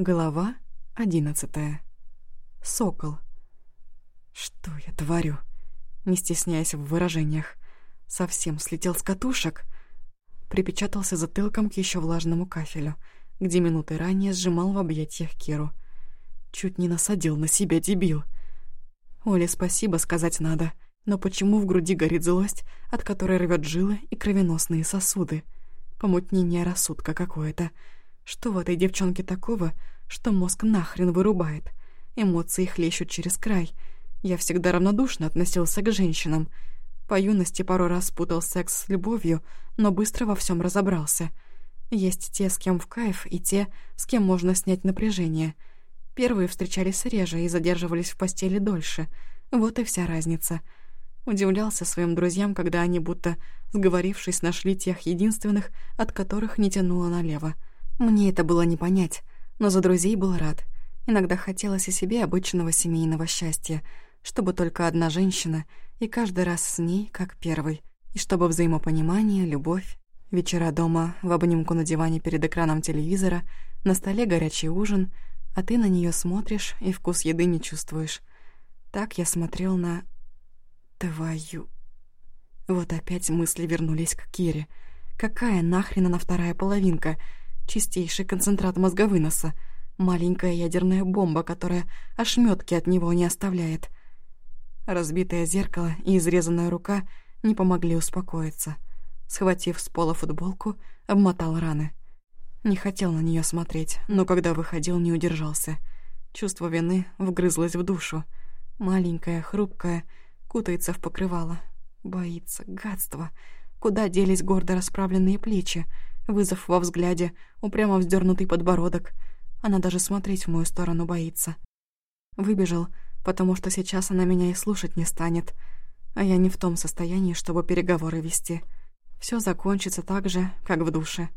Глава одиннадцатая. Сокол. Что я творю? Не стесняясь в выражениях. Совсем слетел с катушек. Припечатался затылком к еще влажному кафелю, где минуты ранее сжимал в объятиях Киру. Чуть не насадил на себя дебил. Оле спасибо сказать надо, но почему в груди горит злость, от которой рвет жилы и кровеносные сосуды? Помутнение рассудка какое-то — что в этой девчонке такого, что мозг нахрен вырубает? Эмоции хлещут через край. Я всегда равнодушно относился к женщинам. По юности пару раз путал секс с любовью, но быстро во всем разобрался. Есть те, с кем в кайф, и те, с кем можно снять напряжение. Первые встречались реже и задерживались в постели дольше. Вот и вся разница. Удивлялся своим друзьям, когда они, будто сговорившись, нашли тех единственных, от которых не тянуло налево. Мне это было не понять, но за друзей был рад. Иногда хотелось и себе обычного семейного счастья, чтобы только одна женщина, и каждый раз с ней, как первый, и чтобы взаимопонимание, любовь, вечера дома в обнимку на диване перед экраном телевизора, на столе горячий ужин, а ты на нее смотришь и вкус еды не чувствуешь. Так я смотрел на... твою... Вот опять мысли вернулись к Кире. Какая нахрен она вторая половинка — Чистейший концентрат мозговыноса. Маленькая ядерная бомба, которая ошметки от него не оставляет. Разбитое зеркало и изрезанная рука не помогли успокоиться. Схватив с пола футболку, обмотал раны. Не хотел на нее смотреть, но когда выходил, не удержался. Чувство вины вгрызлось в душу. Маленькая, хрупкая, кутается в покрывало. Боится, гадство. Куда делись гордо расправленные плечи? Вызов во взгляде, упрямо вздернутый подбородок. Она даже смотреть в мою сторону боится. Выбежал, потому что сейчас она меня и слушать не станет, а я не в том состоянии, чтобы переговоры вести. Все закончится так же, как в душе,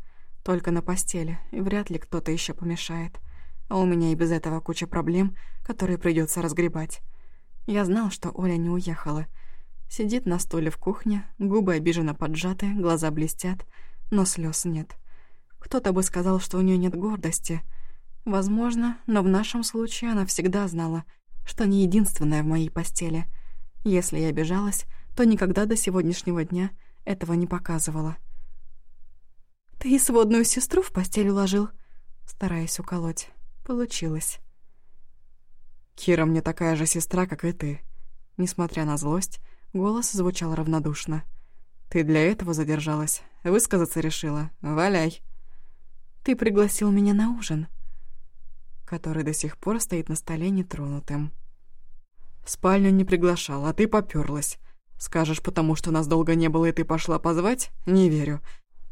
только на постели, и вряд ли кто-то еще помешает. А у меня и без этого куча проблем, которые придется разгребать. Я знал, что Оля не уехала. Сидит на стуле в кухне, губы обиженно поджаты, глаза блестят — но слез нет. Кто-то бы сказал, что у нее нет гордости. Возможно, но в нашем случае она всегда знала, что не единственная в моей постели. Если я обижалась, то никогда до сегодняшнего дня этого не показывала. «Ты и сводную сестру в постель уложил?» Стараясь уколоть. Получилось. «Кира мне такая же сестра, как и ты». Несмотря на злость, голос звучал равнодушно. «Ты для этого задержалась? Высказаться решила? Валяй!» «Ты пригласил меня на ужин?» Который до сих пор стоит на столе нетронутым. «В спальню не приглашал, а ты попёрлась. Скажешь, потому что нас долго не было, и ты пошла позвать? Не верю.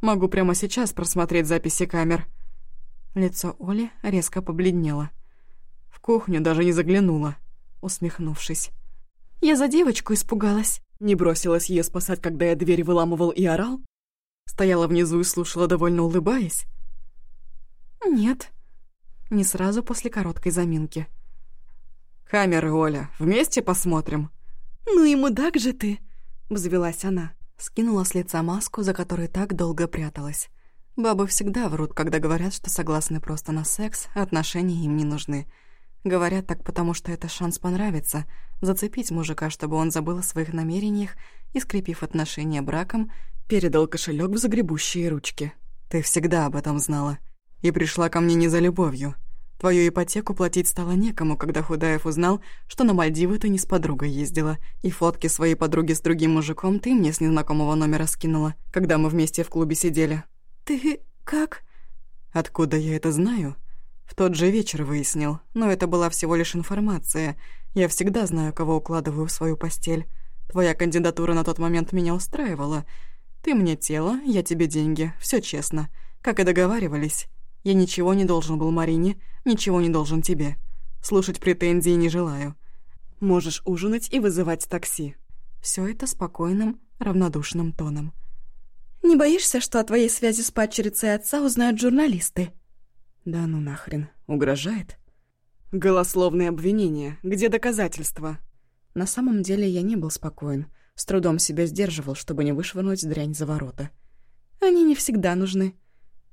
Могу прямо сейчас просмотреть записи камер». Лицо Оли резко побледнело. «В кухню даже не заглянула», усмехнувшись. «Я за девочку испугалась». Не бросилась ее спасать, когда я дверь выламывал и орал? Стояла внизу и слушала, довольно улыбаясь? Нет. Не сразу после короткой заминки. «Камеры, Оля, вместе посмотрим?» «Ну и мудак же ты!» — взвелась она. Скинула с лица маску, за которой так долго пряталась. Бабы всегда врут, когда говорят, что согласны просто на секс, а отношения им не нужны. Говорят так, потому что это шанс понравиться, зацепить мужика, чтобы он забыл о своих намерениях и, скрепив отношения браком, передал кошелек в загребущие ручки. Ты всегда об этом знала. И пришла ко мне не за любовью. Твою ипотеку платить стало некому, когда Худаев узнал, что на Мальдивы ты не с подругой ездила, и фотки своей подруги с другим мужиком ты мне с незнакомого номера скинула, когда мы вместе в клубе сидели. «Ты как?» «Откуда я это знаю?» В тот же вечер выяснил, но это была всего лишь информация. Я всегда знаю, кого укладываю в свою постель. Твоя кандидатура на тот момент меня устраивала. Ты мне тело, я тебе деньги, все честно. Как и договаривались. Я ничего не должен был Марине, ничего не должен тебе. Слушать претензии не желаю. Можешь ужинать и вызывать такси. Все это спокойным, равнодушным тоном. «Не боишься, что о твоей связи с падчерицей отца узнают журналисты?» Да ну нахрен, угрожает? Голословные обвинения, где доказательства? На самом деле я не был спокоен, с трудом себя сдерживал, чтобы не вышвырнуть дрянь за ворота. Они не всегда нужны.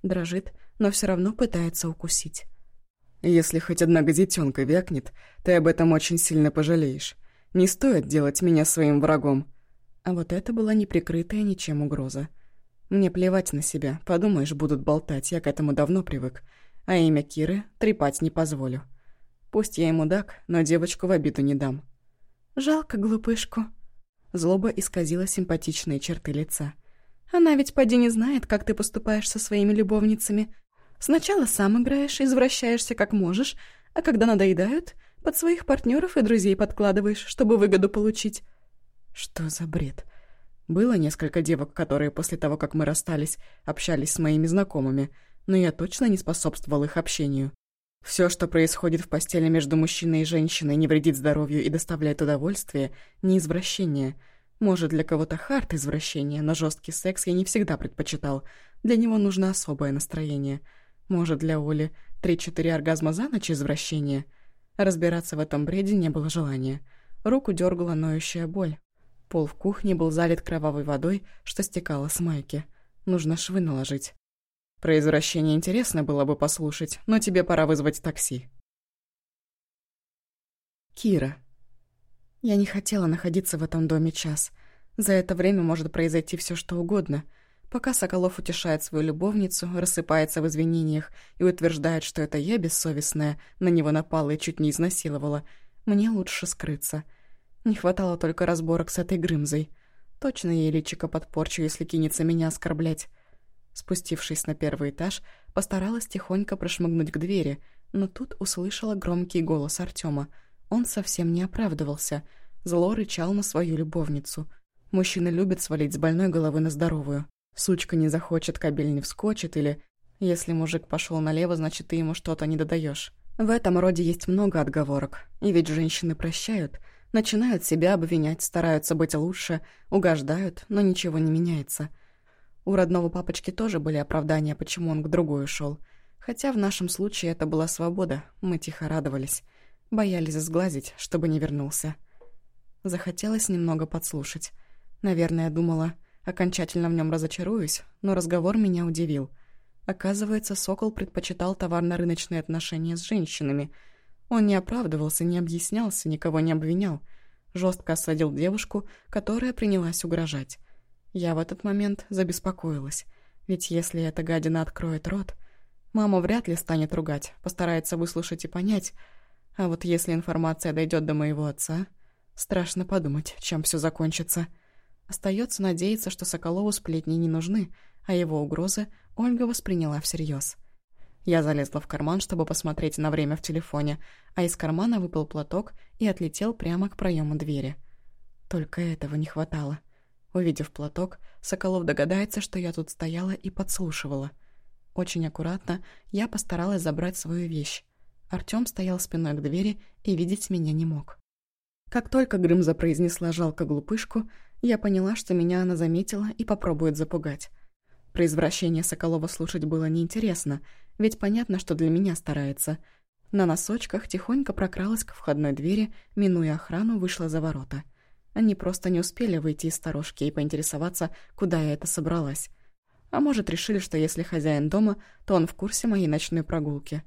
Дрожит, но все равно пытается укусить. Если хоть одна газетенка вякнет, ты об этом очень сильно пожалеешь. Не стоит делать меня своим врагом». А вот это была неприкрытая ничем угроза. Мне плевать на себя, подумаешь, будут болтать, я к этому давно привык. А имя Киры трепать не позволю. Пусть я ему дак, но девочку в обиду не дам. «Жалко глупышку». Злоба исказила симпатичные черты лица. «Она ведь поди не знает, как ты поступаешь со своими любовницами. Сначала сам играешь, извращаешься как можешь, а когда надоедают, под своих партнеров и друзей подкладываешь, чтобы выгоду получить». Что за бред? Было несколько девок, которые после того, как мы расстались, общались с моими знакомыми, но я точно не способствовал их общению. Все, что происходит в постели между мужчиной и женщиной, не вредит здоровью и доставляет удовольствие, не извращение. Может, для кого-то хард извращение, но жесткий секс я не всегда предпочитал. Для него нужно особое настроение. Может, для Оли три-четыре оргазма за ночь извращение? Разбираться в этом бреде не было желания. Руку дергала ноющая боль. Пол в кухне был залит кровавой водой, что стекало с майки. Нужно швы наложить. Про извращение интересно было бы послушать, но тебе пора вызвать такси. Кира. Я не хотела находиться в этом доме час. За это время может произойти все что угодно. Пока Соколов утешает свою любовницу, рассыпается в извинениях и утверждает, что это я бессовестная, на него напала и чуть не изнасиловала, мне лучше скрыться — не хватало только разборок с этой Грымзой. Точно ей личико подпорчу, если кинется меня оскорблять. Спустившись на первый этаж, постаралась тихонько прошмыгнуть к двери, но тут услышала громкий голос Артема. Он совсем не оправдывался. Зло рычал на свою любовницу. Мужчины любят свалить с больной головы на здоровую. Сучка не захочет, кабель не вскочит, или... Если мужик пошел налево, значит, ты ему что-то не додаешь. В этом роде есть много отговорок. И ведь женщины прощают — Начинают себя обвинять, стараются быть лучше, угождают, но ничего не меняется. У родного папочки тоже были оправдания, почему он к другой ушел. Хотя в нашем случае это была свобода, мы тихо радовались. Боялись сглазить, чтобы не вернулся. Захотелось немного подслушать. Наверное, думала, окончательно в нем разочаруюсь, но разговор меня удивил. Оказывается, Сокол предпочитал товарно-рыночные отношения с женщинами — он не оправдывался, не объяснялся, никого не обвинял. Жестко осадил девушку, которая принялась угрожать. Я в этот момент забеспокоилась. Ведь если эта гадина откроет рот... Мама вряд ли станет ругать, постарается выслушать и понять. А вот если информация дойдет до моего отца... Страшно подумать, чем все закончится. Остается надеяться, что Соколову сплетни не нужны, а его угрозы Ольга восприняла всерьез. Я залезла в карман, чтобы посмотреть на время в телефоне, а из кармана выпал платок и отлетел прямо к проему двери. Только этого не хватало. Увидев платок, Соколов догадается, что я тут стояла и подслушивала. Очень аккуратно я постаралась забрать свою вещь. Артём стоял спиной к двери и видеть меня не мог. Как только Грымза произнесла жалко глупышку, я поняла, что меня она заметила и попробует запугать. Про извращение Соколова слушать было неинтересно, ведь понятно, что для меня старается. На носочках тихонько прокралась к входной двери, минуя охрану, вышла за ворота. Они просто не успели выйти из сторожки и поинтересоваться, куда я это собралась. А может, решили, что если хозяин дома, то он в курсе моей ночной прогулки.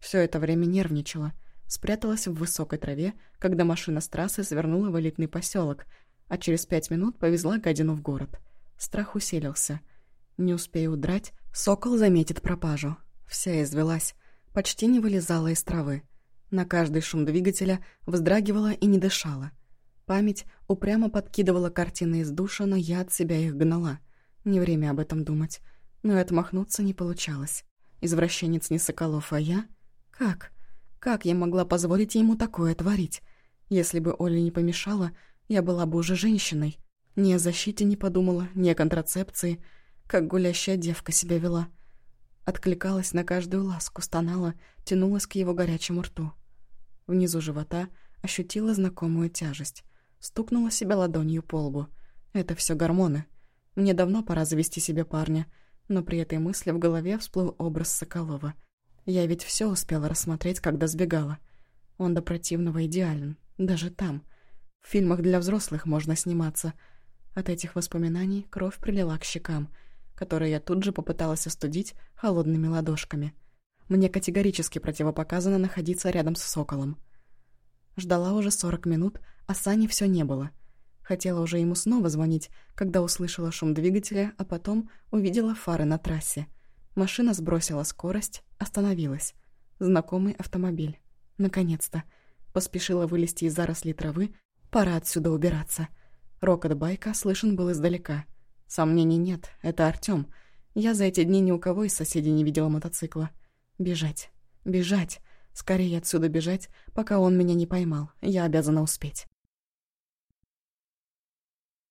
Все это время нервничала. Спряталась в высокой траве, когда машина с трассы свернула в элитный поселок, а через пять минут повезла гадину в город. Страх усилился. Не успею удрать, сокол заметит пропажу. Вся извелась, почти не вылезала из травы. На каждый шум двигателя вздрагивала и не дышала. Память упрямо подкидывала картины из душа, но я от себя их гнала. Не время об этом думать. Но и отмахнуться не получалось. Извращенец не Соколов, а я? Как? Как я могла позволить ему такое творить? Если бы Оля не помешала, я была бы уже женщиной. Ни о защите не подумала, ни о контрацепции. Как гулящая девка себя вела — Откликалась на каждую ласку, стонала, тянулась к его горячему рту. Внизу живота ощутила знакомую тяжесть. Стукнула себя ладонью по лбу. Это все гормоны. Мне давно пора завести себе парня, но при этой мысли в голове всплыл образ Соколова. Я ведь все успела рассмотреть, когда сбегала. Он до противного идеален, даже там. В фильмах для взрослых можно сниматься. От этих воспоминаний кровь прилила к щекам — которые я тут же попыталась остудить холодными ладошками. Мне категорически противопоказано находиться рядом с Соколом. Ждала уже сорок минут, а Сани все не было. Хотела уже ему снова звонить, когда услышала шум двигателя, а потом увидела фары на трассе. Машина сбросила скорость, остановилась. Знакомый автомобиль. Наконец-то. Поспешила вылезти из зарослей травы. Пора отсюда убираться. Рокот байка слышен был издалека. Сомнений нет, это Артём. Я за эти дни ни у кого из соседей не видела мотоцикла. Бежать. Бежать. Скорее отсюда бежать, пока он меня не поймал. Я обязана успеть.